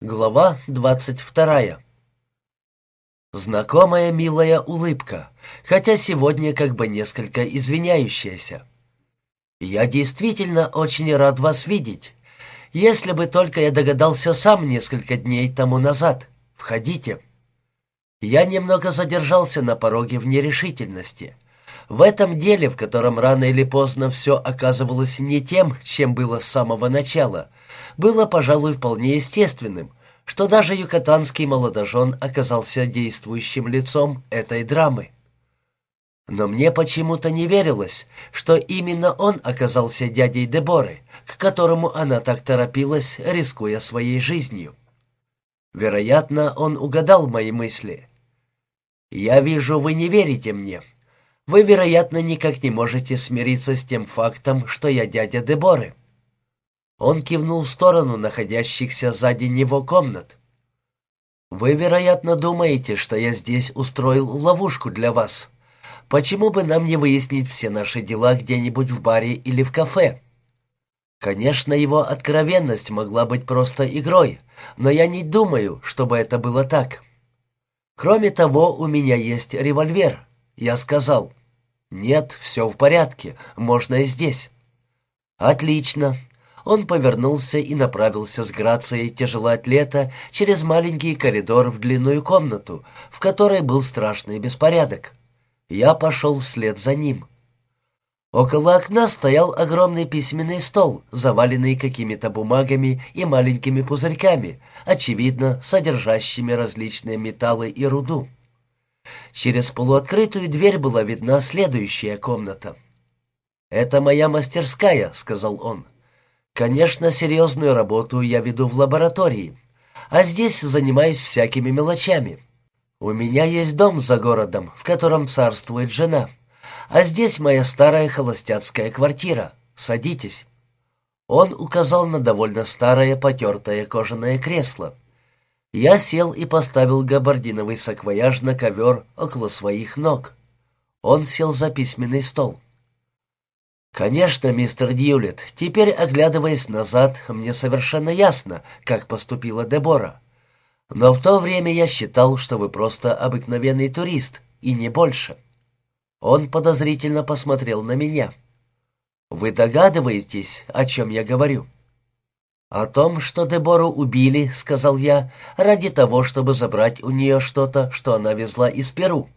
Глава двадцать вторая. Знакомая милая улыбка, хотя сегодня как бы несколько извиняющаяся. «Я действительно очень рад вас видеть. Если бы только я догадался сам несколько дней тому назад. Входите». Я немного задержался на пороге в нерешительности. В этом деле, в котором рано или поздно все оказывалось не тем, чем было с самого начала — было, пожалуй, вполне естественным, что даже юкатанский молодожен оказался действующим лицом этой драмы. Но мне почему-то не верилось, что именно он оказался дядей Деборы, к которому она так торопилась, рискуя своей жизнью. Вероятно, он угадал мои мысли. «Я вижу, вы не верите мне. Вы, вероятно, никак не можете смириться с тем фактом, что я дядя Деборы. Он кивнул в сторону находящихся сзади него комнат. «Вы, вероятно, думаете, что я здесь устроил ловушку для вас. Почему бы нам не выяснить все наши дела где-нибудь в баре или в кафе?» Конечно, его откровенность могла быть просто игрой, но я не думаю, чтобы это было так. Кроме того, у меня есть револьвер. Я сказал, «Нет, все в порядке, можно и здесь». «Отлично. Он повернулся и направился с грацией тяжелоатлета через маленький коридор в длинную комнату, в которой был страшный беспорядок. Я пошел вслед за ним. Около окна стоял огромный письменный стол, заваленный какими-то бумагами и маленькими пузырьками, очевидно, содержащими различные металлы и руду. Через полуоткрытую дверь была видна следующая комната. «Это моя мастерская», — сказал он. Конечно, серьезную работу я веду в лаборатории, а здесь занимаюсь всякими мелочами. У меня есть дом за городом, в котором царствует жена, а здесь моя старая холостяцкая квартира. Садитесь». Он указал на довольно старое потертое кожаное кресло. Я сел и поставил габардиновый саквояж на ковер около своих ног. Он сел за письменный стол. «Конечно, мистер Дьюлет, теперь, оглядываясь назад, мне совершенно ясно, как поступила Дебора. Но в то время я считал, что вы просто обыкновенный турист, и не больше». Он подозрительно посмотрел на меня. «Вы догадываетесь, о чем я говорю?» «О том, что Дебору убили, — сказал я, — ради того, чтобы забрать у нее что-то, что она везла из Перу».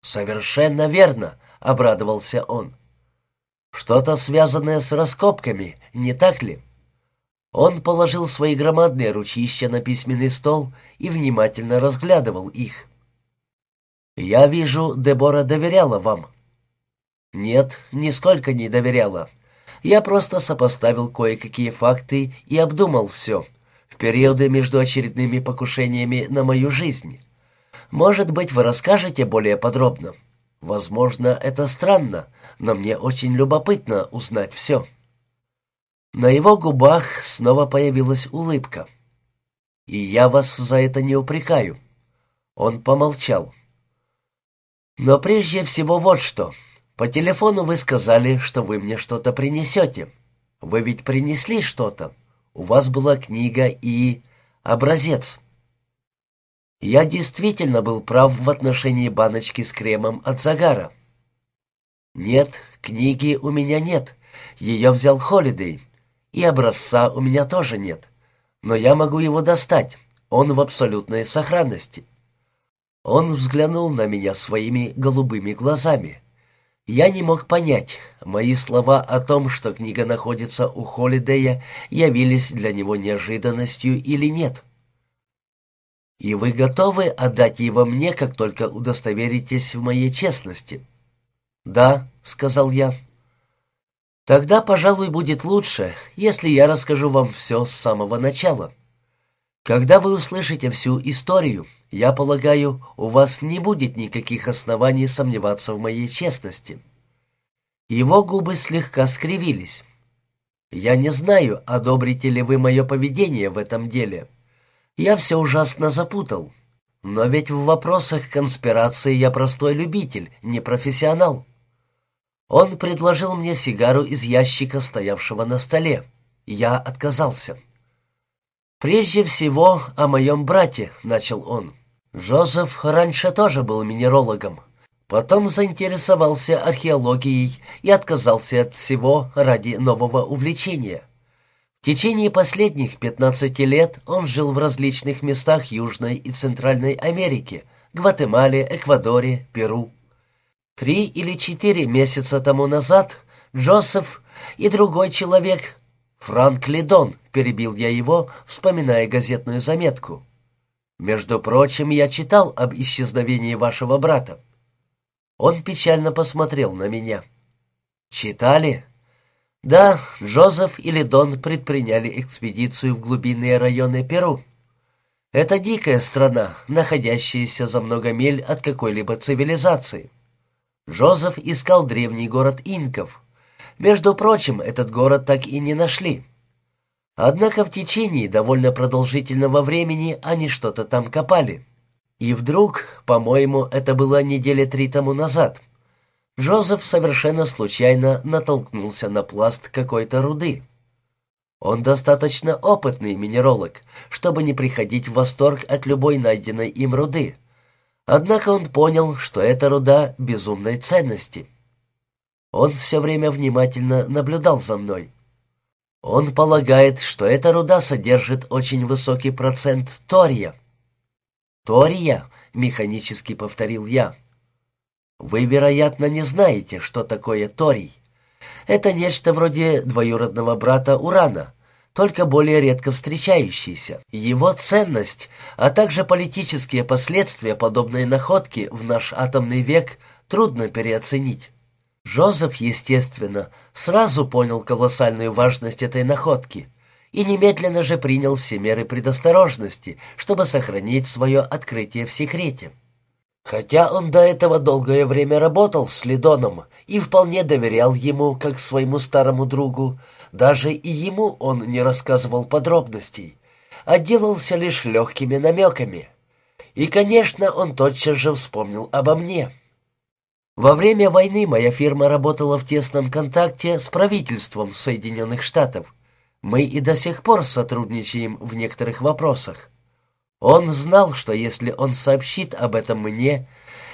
«Совершенно верно», — обрадовался он. Что-то связанное с раскопками, не так ли? Он положил свои громадные ручища на письменный стол и внимательно разглядывал их. «Я вижу, Дебора доверяла вам». «Нет, нисколько не доверяла. Я просто сопоставил кое-какие факты и обдумал все в периоды между очередными покушениями на мою жизнь. Может быть, вы расскажете более подробно? Возможно, это странно, но мне очень любопытно узнать все». На его губах снова появилась улыбка. «И я вас за это не упрекаю». Он помолчал. «Но прежде всего вот что. По телефону вы сказали, что вы мне что-то принесете. Вы ведь принесли что-то. У вас была книга и... образец». Я действительно был прав в отношении баночки с кремом от загара. «Нет, книги у меня нет. Ее взял Холидей. И образца у меня тоже нет. Но я могу его достать. Он в абсолютной сохранности». Он взглянул на меня своими голубыми глазами. Я не мог понять, мои слова о том, что книга находится у Холидея, явились для него неожиданностью или нет. «И вы готовы отдать его мне, как только удостоверитесь в моей честности?» «Да», — сказал я. «Тогда, пожалуй, будет лучше, если я расскажу вам все с самого начала. Когда вы услышите всю историю, я полагаю, у вас не будет никаких оснований сомневаться в моей честности». Его губы слегка скривились. «Я не знаю, одобрите ли вы мое поведение в этом деле. Я все ужасно запутал. Но ведь в вопросах конспирации я простой любитель, не профессионал». Он предложил мне сигару из ящика, стоявшего на столе. Я отказался. «Прежде всего о моем брате», — начал он. Жозеф раньше тоже был минерологом. Потом заинтересовался археологией и отказался от всего ради нового увлечения. В течение последних 15 лет он жил в различных местах Южной и Центральной Америки, Гватемале, Эквадоре, Перу. Три или четыре месяца тому назад Джозеф и другой человек, Франк Лидон, перебил я его, вспоминая газетную заметку. «Между прочим, я читал об исчезновении вашего брата. Он печально посмотрел на меня. «Читали?» «Да, Джозеф и Лидон предприняли экспедицию в глубинные районы Перу. Это дикая страна, находящаяся за много миль от какой-либо цивилизации. Джозеф искал древний город инков. Между прочим, этот город так и не нашли. Однако в течение довольно продолжительного времени они что-то там копали. И вдруг, по-моему, это было недели три тому назад, Джозеф совершенно случайно натолкнулся на пласт какой-то руды. Он достаточно опытный минеролог, чтобы не приходить в восторг от любой найденной им руды. Однако он понял, что эта руда безумной ценности. Он все время внимательно наблюдал за мной. Он полагает, что эта руда содержит очень высокий процент тория — «Тория», — механически повторил я. «Вы, вероятно, не знаете, что такое торий. Это нечто вроде двоюродного брата урана, только более редко встречающийся. Его ценность, а также политические последствия подобной находки в наш атомный век трудно переоценить. Жозеф, естественно, сразу понял колоссальную важность этой находки и немедленно же принял все меры предосторожности, чтобы сохранить свое открытие в секрете. Хотя он до этого долгое время работал с Лидоном и вполне доверял ему, как своему старому другу, даже и ему он не рассказывал подробностей, а делался лишь легкими намеками. И, конечно, он тотчас же вспомнил обо мне. Во время войны моя фирма работала в тесном контакте с правительством Соединенных Штатов, мы и до сих пор сотрудничаем в некоторых вопросах. Он знал, что если он сообщит об этом мне,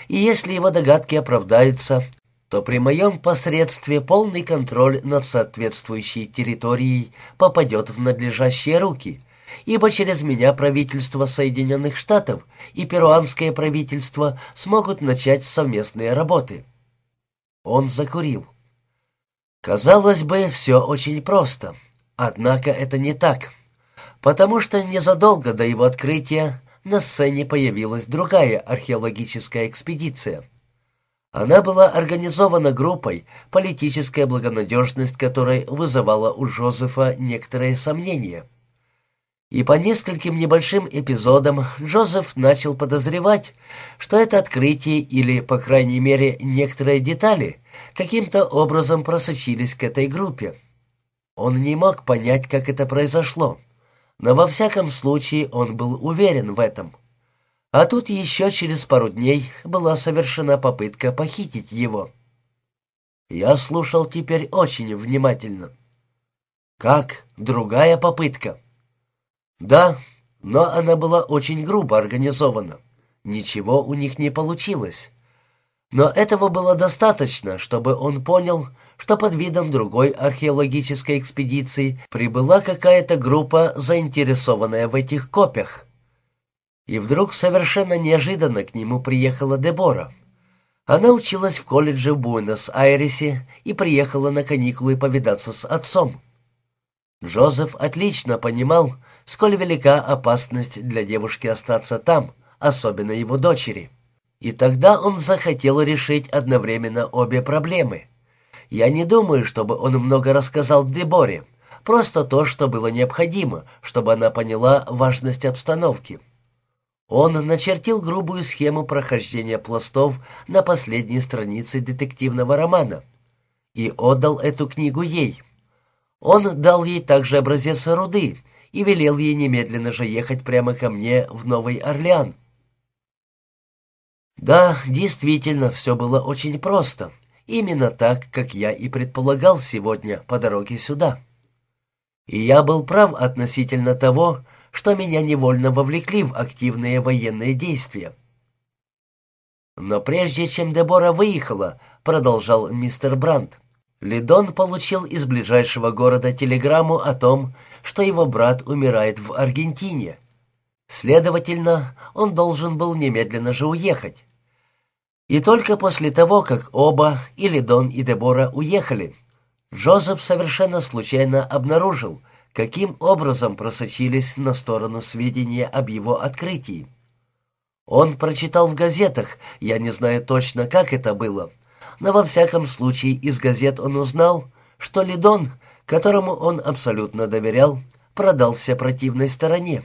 и если его догадки оправдаются, то при моем посредстве полный контроль над соответствующей территорией попадет в надлежащие руки, ибо через меня правительство Соединенных Штатов и перуанское правительство смогут начать совместные работы. Он закурил. Казалось бы, все очень просто — Однако это не так, потому что незадолго до его открытия на сцене появилась другая археологическая экспедиция. Она была организована группой, политическая благонадежность которой вызывала у Джозефа некоторые сомнения. И по нескольким небольшим эпизодам Джозеф начал подозревать, что это открытие или, по крайней мере, некоторые детали каким-то образом просочились к этой группе. Он не мог понять, как это произошло, но во всяком случае он был уверен в этом. А тут еще через пару дней была совершена попытка похитить его. Я слушал теперь очень внимательно. «Как? Другая попытка?» «Да, но она была очень грубо организована. Ничего у них не получилось. Но этого было достаточно, чтобы он понял, что под видом другой археологической экспедиции прибыла какая-то группа, заинтересованная в этих копиях. И вдруг совершенно неожиданно к нему приехала Дебора. Она училась в колледже в Буэнос-Айресе и приехала на каникулы повидаться с отцом. Джозеф отлично понимал, сколь велика опасность для девушки остаться там, особенно его дочери. И тогда он захотел решить одновременно обе проблемы — я не думаю, чтобы он много рассказал Деборе, просто то, что было необходимо, чтобы она поняла важность обстановки. Он начертил грубую схему прохождения пластов на последней странице детективного романа и отдал эту книгу ей. Он дал ей также образец руды и велел ей немедленно же ехать прямо ко мне в Новый Орлеан. Да, действительно, все было очень просто. Именно так, как я и предполагал сегодня по дороге сюда. И я был прав относительно того, что меня невольно вовлекли в активные военные действия. Но прежде чем Дебора выехала, продолжал мистер Брандт, Лидон получил из ближайшего города телеграмму о том, что его брат умирает в Аргентине. Следовательно, он должен был немедленно же уехать. И только после того, как оба, и Лидон, и Дебора уехали, Джозеф совершенно случайно обнаружил, каким образом просочились на сторону сведения об его открытии. Он прочитал в газетах, я не знаю точно, как это было, но во всяком случае из газет он узнал, что Лидон, которому он абсолютно доверял, продался противной стороне.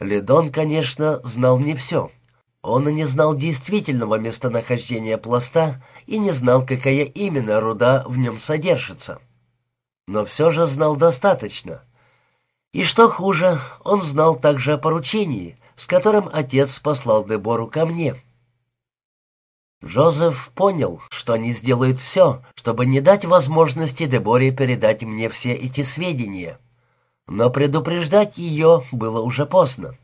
Лидон, конечно, знал не все. Он не знал действительного местонахождения пласта и не знал, какая именно руда в нем содержится. Но все же знал достаточно. И что хуже, он знал также о поручении, с которым отец послал Дебору ко мне. Джозеф понял, что они сделают все, чтобы не дать возможности Деборе передать мне все эти сведения. Но предупреждать ее было уже поздно.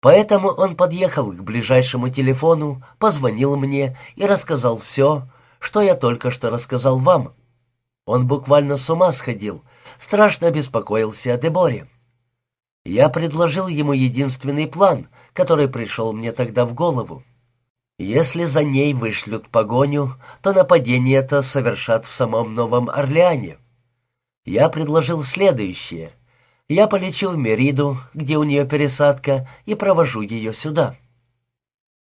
Поэтому он подъехал к ближайшему телефону, позвонил мне и рассказал все, что я только что рассказал вам. Он буквально с ума сходил, страшно беспокоился о Деборе. Я предложил ему единственный план, который пришел мне тогда в голову. Если за ней вышлют погоню, то нападение это совершат в самом Новом Орлеане. Я предложил следующее. Я полечу в Мериду, где у нее пересадка, и провожу ее сюда.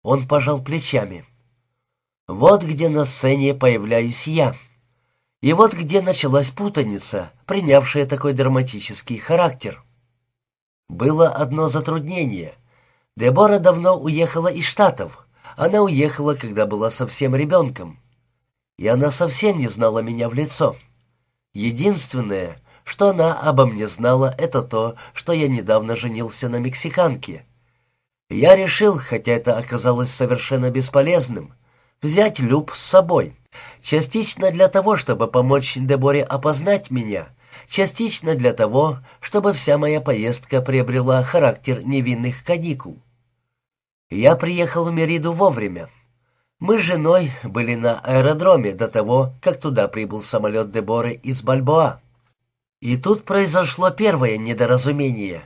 Он пожал плечами. Вот где на сцене появляюсь я. И вот где началась путаница, принявшая такой драматический характер. Было одно затруднение. Дебора давно уехала из Штатов. Она уехала, когда была совсем ребенком. И она совсем не знала меня в лицо. Единственное, что она обо мне знала, это то, что я недавно женился на мексиканке. Я решил, хотя это оказалось совершенно бесполезным, взять Люб с собой. Частично для того, чтобы помочь Деборе опознать меня — частично для того, чтобы вся моя поездка приобрела характер невинных каникул. Я приехал в Мериду вовремя. Мы с женой были на аэродроме до того, как туда прибыл самолет Деборы из Бальбоа. И тут произошло первое недоразумение.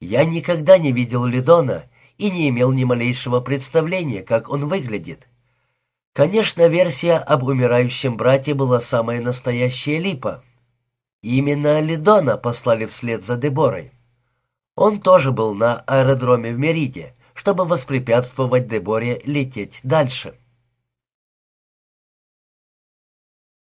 Я никогда не видел Лидона и не имел ни малейшего представления, как он выглядит. Конечно, версия об умирающем брате была самая настоящая липа — Именно Лидона послали вслед за Деборой. Он тоже был на аэродроме в Мериде, чтобы воспрепятствовать Деборе лететь дальше.